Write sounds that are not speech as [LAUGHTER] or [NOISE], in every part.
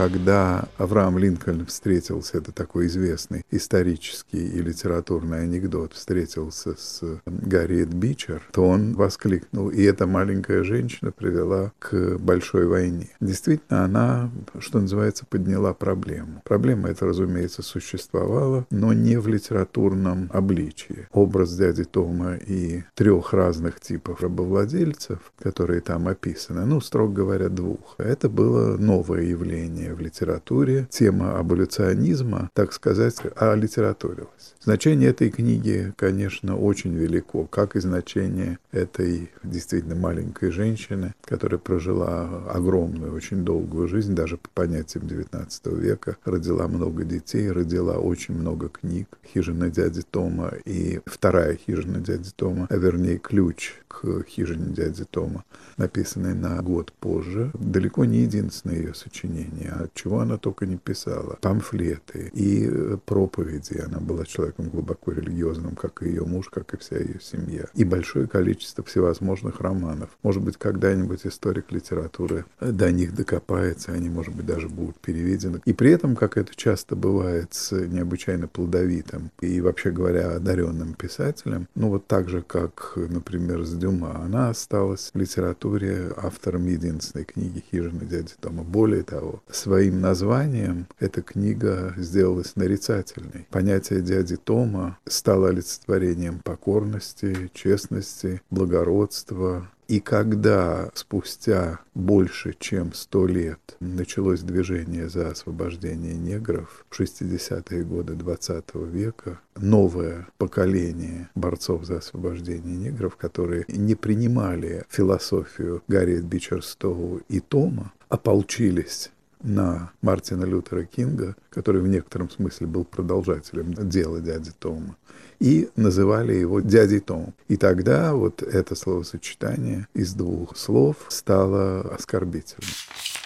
когда Авраам Линкольн встретился, это такой известный исторический и литературный анекдот, встретился с Гарриет Бичер, то он воскликнул, и эта маленькая женщина привела к большой войне. Действительно, она, что называется, подняла проблему. Проблема эта, разумеется, существовала, но не в литературном обличии. Образ дяди Тома и трех разных типов рабовладельцев, которые там описаны, ну, строго говоря, двух. Это было новое явление в литературе. Тема аболюционизма, так сказать, олитературилась. Значение этой книги, конечно, очень велико, как и значение этой действительно маленькой женщины, которая прожила огромную, очень долгую жизнь, даже по понятиям XIX века, родила много детей, родила очень много книг. «Хижина дяди Тома» и вторая «Хижина дяди Тома», а вернее «Ключ к хижине дяди Тома», написанный на год позже, далеко не единственное ее сочинение, от чего она только не писала. Памфлеты и проповеди. Она была человеком глубоко религиозным, как и ее муж, как и вся ее семья. И большое количество всевозможных романов. Может быть, когда-нибудь историк литературы до них докопается, они, может быть, даже будут переведены. И при этом, как это часто бывает с необычайно плодовитым и, вообще говоря, одаренным писателем, ну вот так же, как, например, с Дюма, она осталась в литературе автором единственной книги «Хижина дяди Тома». Более того, своим названием эта книга сделалась нарицательной. Понятие дяди Тома стало олицетворением покорности, честности, благородства, и когда спустя больше чем сто лет началось движение за освобождение негров в 60-е годы 20 века, новое поколение борцов за освобождение негров, которые не принимали философию Гарриет Бичерстоу и Тома, ополчились на Мартина Лютера Кинга, который в некотором смысле был продолжателем дела дяди Тома и называли его дядей Том. И тогда вот это словосочетание из двух слов стало оскорбительным.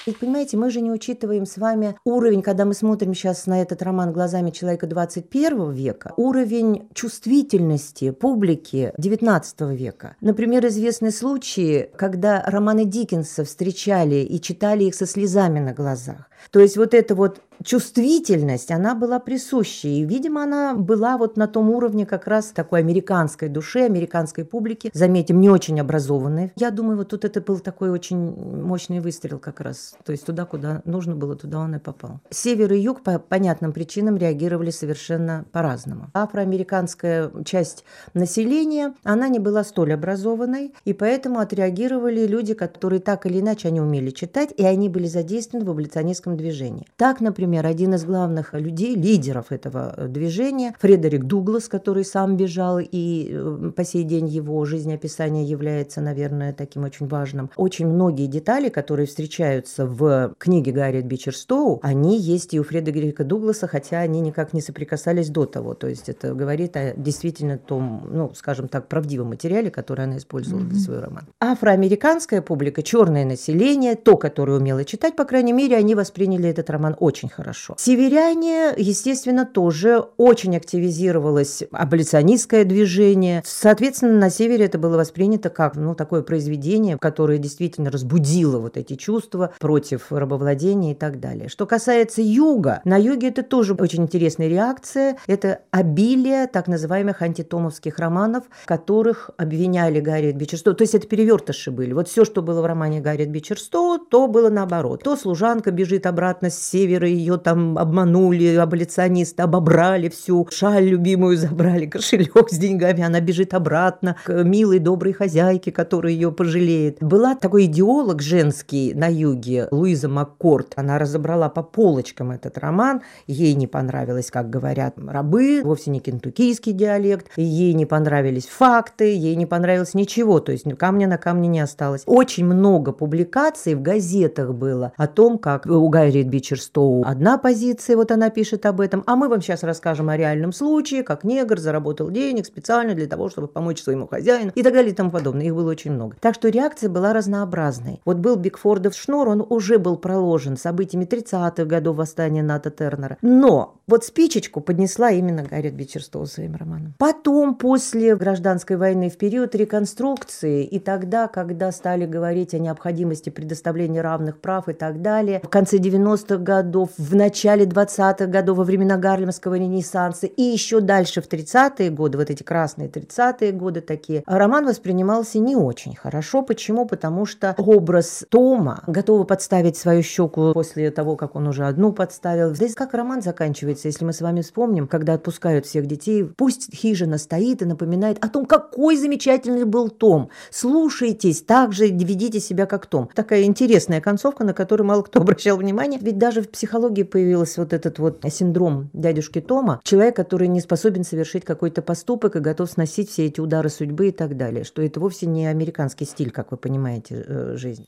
Ведь, понимаете, мы же не учитываем с вами уровень, когда мы смотрим сейчас на этот роман глазами человека 21 века, уровень чувствительности публики 19 века. Например, известны случаи, когда романы Диккенса встречали и читали их со слезами на глазах. То есть вот эта вот чувствительность, она была присуща. И, видимо, она была вот на том уровне как раз такой американской души, американской публики. Заметим, не очень образованной. Я думаю, вот тут это был такой очень мощный выстрел как раз. То есть туда, куда нужно было, туда он и попал. Север и юг по понятным причинам реагировали совершенно по-разному. Афроамериканская часть населения, она не была столь образованной, и поэтому отреагировали люди, которые так или иначе они умели читать, и они были задействованы в аболиционистском движении. Так, например, один из главных людей, лидеров этого э, движения, Фредерик Дуглас, который сам бежал, и э, по сей день его жизнеописание является, наверное, таким очень важным. Очень многие детали, которые встречаются в книге Гарриет Бичерстоу, они есть и у Фредерика Дугласа, хотя они никак не соприкасались до того. То есть это говорит о действительно том, ну, скажем так, правдивом материале, который она использовала mm-hmm. для своего романа. Афроамериканская публика, черное население, то, которое умело читать, по крайней мере, они восприняли этот роман очень хорошо. Северяне, естественно, тоже очень активизировалось аболиционистское движение. Соответственно, на севере это было воспринято как ну, такое произведение, которое действительно разбудило вот эти чувства против рабовладения и так далее. Что касается юга, на юге это тоже очень интересная реакция. Это обилие так называемых антитомовских романов, в которых обвиняли Гарриет Бичерстоу. То есть это перевертыши были. Вот все, что было в романе Гарриет Бичерстоу, то было наоборот. То служанка бежит обратно с севера, ее там обманули, аболиционисты обобрали всю, шаль любимую забрали, [LAUGHS] кошелек с деньгами, она бежит обратно к милой, доброй хозяйке, которая ее пожалеет. Была такой идеолог женский на юге, Луиза Маккорд. Она разобрала по полочкам этот роман. Ей не понравилось, как говорят рабы, вовсе не кентуккийский диалект. Ей не понравились факты, ей не понравилось ничего. То есть камня на камне не осталось. Очень много публикаций в газетах было о том, как у Гайри Бичерстоу одна позиция, вот она пишет об этом, а мы вам сейчас расскажем о реальном случае, как негр заработал денег специально для того, чтобы помочь своему хозяину и так далее и тому подобное. Их было очень много. Так что реакция была разнообразной. Вот был Бигфордов шнур, он уже был проложен событиями 30-х годов восстания Ната Тернера. Но вот спичечку поднесла именно Гарриет Бичерстоу своим романом. Потом, после гражданской войны, в период реконструкции и тогда, когда стали говорить о необходимости предоставления равных прав и так далее, в конце 90-х годов, в начале 20-х годов, во времена Гарлемского ренессанса и еще дальше в 30-е годы, вот эти красные 30-е годы такие, роман воспринимался не очень хорошо. Почему? Потому что образ Тома, готовый подставить свою щеку после того, как он уже одну подставил. Здесь как роман заканчивается, если мы с вами вспомним, когда отпускают всех детей, пусть хижина стоит и напоминает о том, какой замечательный был Том. Слушайтесь, также ведите себя как Том. Такая интересная концовка, на которую мало кто [LAUGHS] обращал внимание. Ведь даже в психологии появился вот этот вот синдром дядюшки Тома. Человек, который не способен совершить какой-то поступок и готов сносить все эти удары судьбы и так далее. Что это вовсе не американский стиль, как вы понимаете, э, жизнь.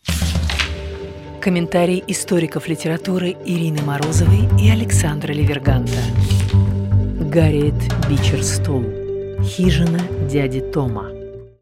Комментарий историков литературы Ирины Морозовой и Александра Ливерганта. Гарриет Бичерстоу. Хижина дяди Тома.